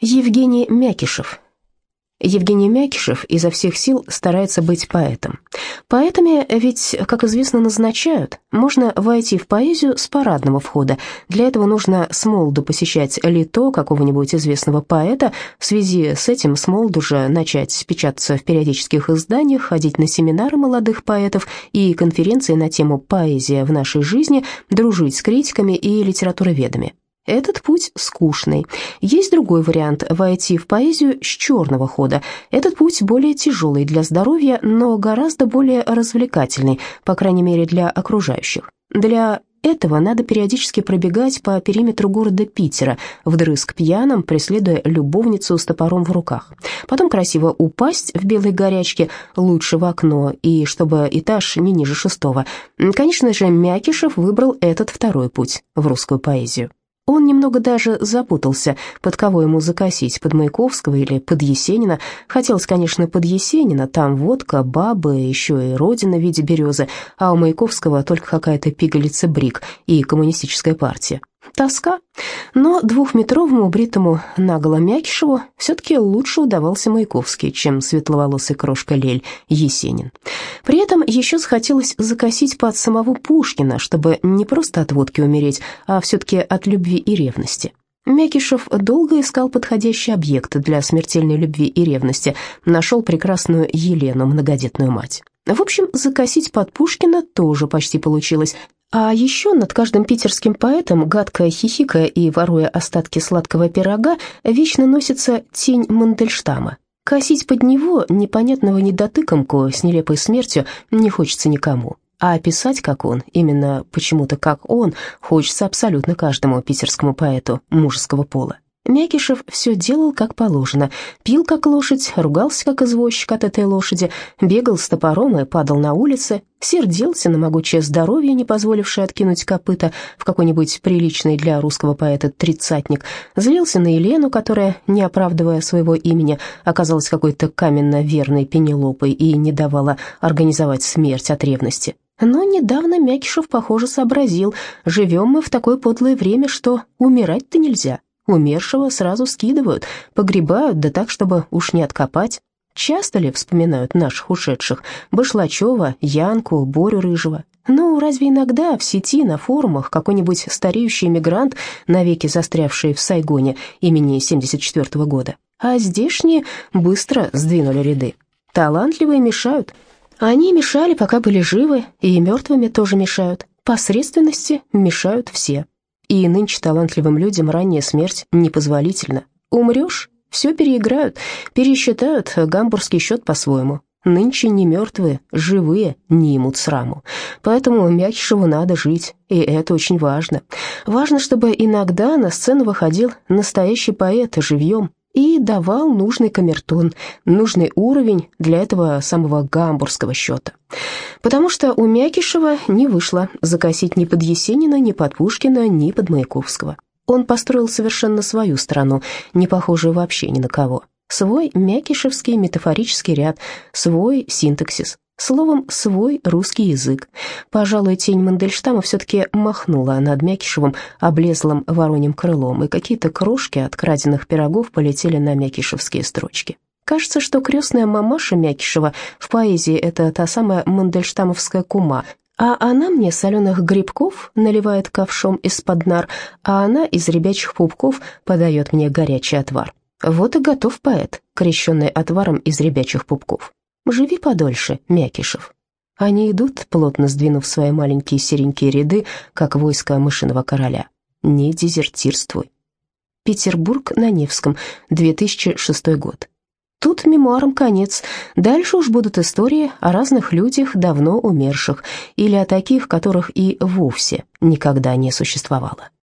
Евгений Мякишев. Евгений Мякишев изо всех сил старается быть поэтом. Поэтами ведь, как известно, назначают. Можно войти в поэзию с парадного входа. Для этого нужно с молоду посещать лито какого-нибудь известного поэта. В связи с этим с молоду же начать печататься в периодических изданиях, ходить на семинары молодых поэтов и конференции на тему «Поэзия в нашей жизни», дружить с критиками и литературоведами. Этот путь скучный. Есть другой вариант – войти в поэзию с черного хода. Этот путь более тяжелый для здоровья, но гораздо более развлекательный, по крайней мере для окружающих. Для этого надо периодически пробегать по периметру города Питера, вдрызг пьяным, преследуя любовницу с топором в руках. Потом красиво упасть в белой горячке, лучше в окно, и чтобы этаж не ниже шестого. Конечно же, Мякишев выбрал этот второй путь в русскую поэзию. Он немного даже запутался, под кого ему закосить, под Маяковского или под Есенина. Хотелось, конечно, под Есенина, там водка, бабы, еще и родина в виде березы, а у Маяковского только какая-то пигалица Брик и коммунистическая партия. Тоска. Но двухметровому бритому наголо Мякишеву все-таки лучше удавался Маяковский, чем светловолосый крошка Лель Есенин. При этом еще захотелось закосить под самого Пушкина, чтобы не просто от водки умереть, а все-таки от любви и ревности. Мякишев долго искал подходящий объект для смертельной любви и ревности, нашел прекрасную Елену, многодетную мать. В общем, закосить под Пушкина тоже почти получилось, а еще над каждым питерским поэтом, гадко хихикая и воруя остатки сладкого пирога, вечно носится тень Мандельштама. Косить под него непонятного недотыкомку с нелепой смертью не хочется никому. А описать, как он, именно почему-то как он, хочется абсолютно каждому питерскому поэту мужеского пола. Мякишев все делал как положено. Пил как лошадь, ругался как извозчик от этой лошади, бегал с топором и падал на улице, сердился на могучее здоровье, не позволившее откинуть копыта в какой-нибудь приличный для русского поэта тридцатник, злился на Елену, которая, не оправдывая своего имени, оказалась какой-то каменно верной пенелопой и не давала организовать смерть от ревности. Но недавно Мякишев, похоже, сообразил, живем мы в такое подлое время, что умирать-то нельзя. Умершего сразу скидывают, погребают, да так, чтобы уж не откопать. Часто ли вспоминают наших ушедших? Башлачева, Янку, Борю Рыжего? Ну, разве иногда в сети, на форумах какой-нибудь стареющий эмигрант, навеки застрявший в Сайгоне имени 74 -го года? А здешние быстро сдвинули ряды. Талантливые мешают. Они мешали, пока были живы, и мертвыми тоже мешают. Посредственности мешают все. И нынче талантливым людям ранняя смерть непозволительна. Умрешь, все переиграют, пересчитают гамбургский счет по-своему. Нынче не мертвые, живые не имут сраму. Поэтому Мякишеву надо жить, и это очень важно. Важно, чтобы иногда на сцену выходил настоящий поэт живьем, и давал нужный камертон, нужный уровень для этого самого гамбургского счета. Потому что у Мякишева не вышло закосить ни под Есенина, ни под Пушкина, ни под Маяковского. Он построил совершенно свою страну, не похожую вообще ни на кого. Свой мякишевский метафорический ряд, свой синтаксис, Словом, свой русский язык. Пожалуй, тень Мандельштама все-таки махнула над Мякишевым облезлым вороньим крылом, и какие-то крошки от краденных пирогов полетели на мякишевские строчки. Кажется, что крестная мамаша Мякишева в поэзии — это та самая мандельштамовская кума, а она мне соленых грибков наливает ковшом из-под нар, а она из ребячих пупков подает мне горячий отвар. Вот и готов поэт, крещенный отваром из ребячих пупков. Живи подольше, Мякишев. Они идут, плотно сдвинув свои маленькие серенькие ряды, как войско мышиного короля. Не дезертирствуй. Петербург на Невском, 2006 год. Тут мемуарам конец. Дальше уж будут истории о разных людях, давно умерших, или о таких, которых и вовсе никогда не существовало.